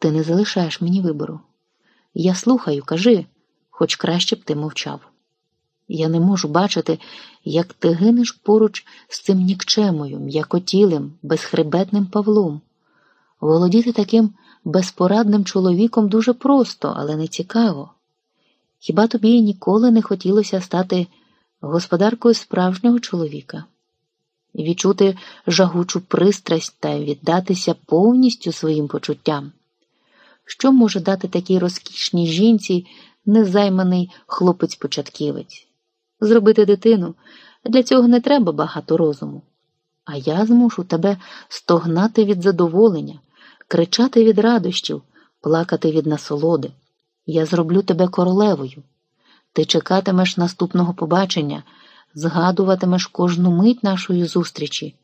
Ти не залишаєш мені вибору. Я слухаю, кажи, хоч краще б ти мовчав. Я не можу бачити, як ти гинеш поруч з цим нікчемою, м'якотілим, безхребетним Павлом. Володіти таким безпорадним чоловіком дуже просто, але не цікаво. Хіба тобі ніколи не хотілося стати господаркою справжнього чоловіка? Відчути жагучу пристрасть та віддатися повністю своїм почуттям? Що може дати такій розкішній жінці незайманий хлопець-початківець? Зробити дитину для цього не треба багато розуму. А я змушу тебе стогнати від задоволення, кричати від радощів, плакати від насолоди. Я зроблю тебе королевою. Ти чекатимеш наступного побачення, згадуватимеш кожну мить нашої зустрічі,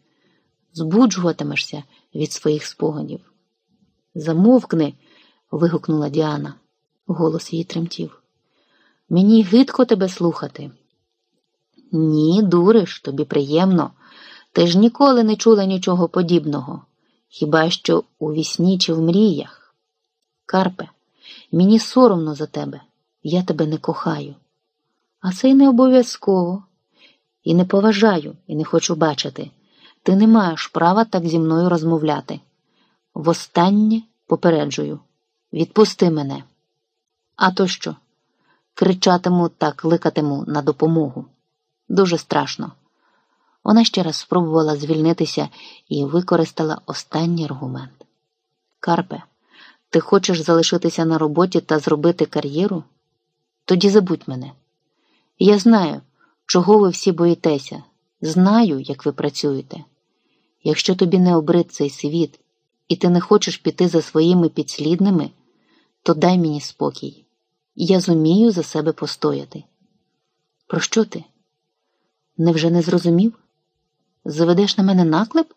збуджуватимешся від своїх спогадів. Замовкни. Вигукнула Діана. Голос її тремтів. Мені гидко тебе слухати. Ні, дуриш, тобі приємно. Ти ж ніколи не чула нічого подібного, хіба що у вісні чи в мріях. Карпе, мені соромно за тебе, я тебе не кохаю. А це й не обов'язково. І не поважаю, і не хочу бачити. Ти не маєш права так зі мною розмовляти. Востаннє попереджую відпусти мене. А то що? Кричатиму та кликатиму на допомогу. Дуже страшно. Вона ще раз спробувала звільнитися і використала останній аргумент. Карпе, ти хочеш залишитися на роботі та зробити кар'єру? Тоді забудь мене. Я знаю, чого ви всі боїтеся, знаю, як ви працюєте. Якщо тобі не обрид цей світ, і ти не хочеш піти за своїми підслідними, то дай мені спокій. Я зумію за себе постояти. Про що ти? Невже не зрозумів? Заведеш на мене наклеп?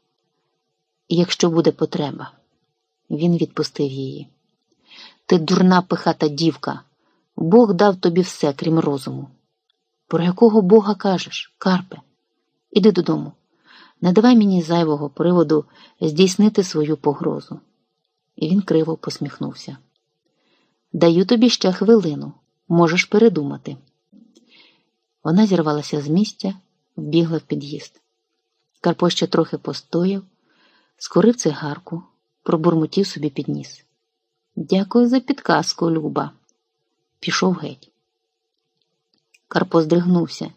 Якщо буде потреба. Він відпустив її. Ти дурна пихата дівка. Бог дав тобі все, крім розуму. Про якого Бога кажеш, Карпе? Іди додому. Не давай мені зайвого приводу здійснити свою погрозу. І він криво посміхнувся. Даю тобі ще хвилину, можеш передумати. Вона зірвалася з місця, вбігла в під'їзд. Карпо ще трохи постояв, скорив цигарку, пробурмотів собі підніс. Дякую за підказку, Люба. Пішов геть. Карпо здригнувся.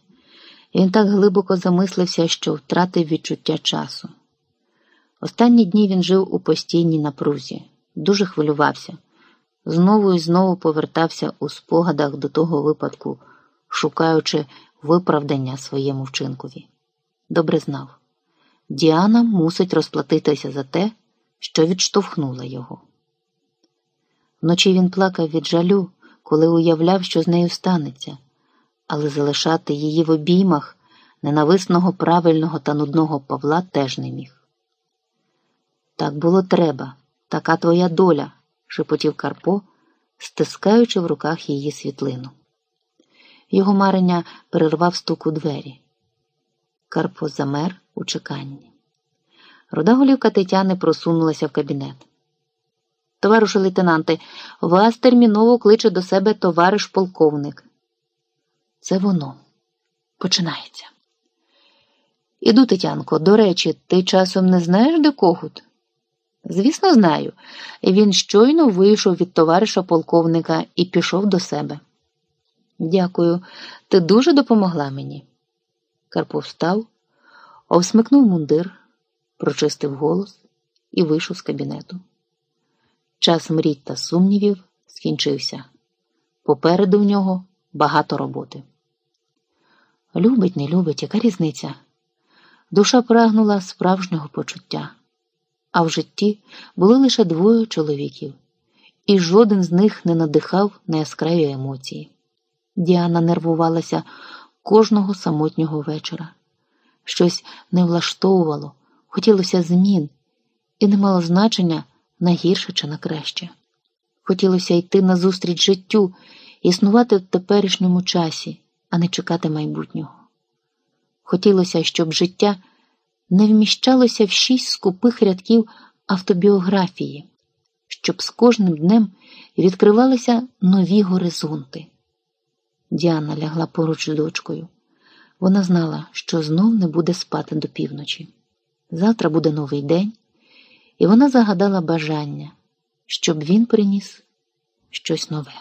Він так глибоко замислився, що втратив відчуття часу. Останні дні він жив у постійній напрузі, дуже хвилювався, знову і знову повертався у спогадах до того випадку, шукаючи виправдання своєму вчинкові. Добре знав. Діана мусить розплатитися за те, що відштовхнула його. Вночі він плакав від жалю, коли уявляв, що з нею станеться, але залишати її в обіймах ненависного, правильного та нудного Павла теж не міг. Так було треба, така твоя доля, шепотів Карпо, стискаючи в руках її світлину. Його марення перервав стук у двері. Карпо замер у чеканні. Руда голівка Тетяни просунулася в кабінет. Товаришу лейтенанте, вас терміново кличе до себе товариш полковник. Це воно починається. Іду, Тетянко, до речі, ти часом не знаєш, де когут? Звісно, знаю. Він щойно вийшов від товариша полковника і пішов до себе. Дякую, ти дуже допомогла мені. Карпо встав, овсмикнув мундир, прочистив голос і вийшов з кабінету. Час мріть та сумнівів скінчився. Попереду в нього багато роботи. Любить, не любить, яка різниця? Душа прагнула справжнього почуття, а в житті були лише двоє чоловіків, і жоден з них не надихав на яскраві емоції. Діана нервувалася кожного самотнього вечора. Щось не влаштовувало, хотілося змін, і не мало значення на гірше чи на краще. Хотілося йти назустріч життю, існувати в теперішньому часі, а не чекати майбутнього. Хотілося, щоб життя не вміщалося в шість скупих рядків автобіографії, щоб з кожним днем відкривалися нові горизонти. Діана лягла поруч з дочкою. Вона знала, що знов не буде спати до півночі. Завтра буде новий день, і вона загадала бажання, щоб він приніс щось нове.